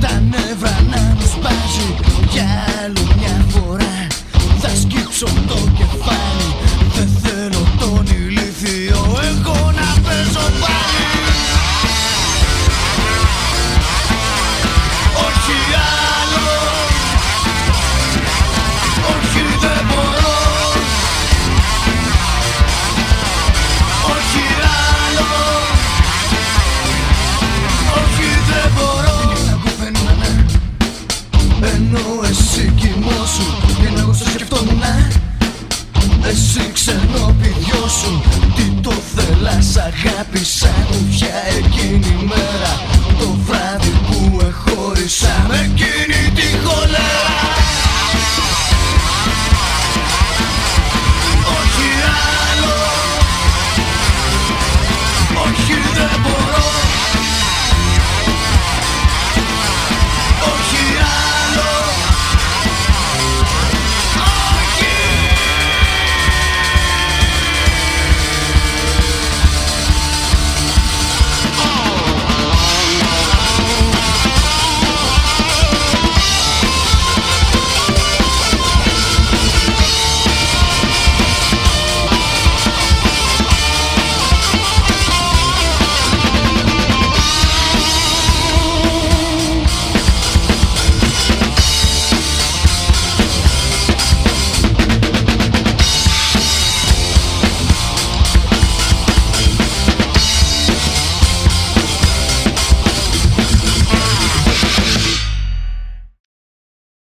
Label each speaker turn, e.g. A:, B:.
A: Τα νεύρα να μου σπάζει για άλλο μια Εσύ ξενό σου. Τι το θέλας αγάπη σαν ουφιά εκείνη.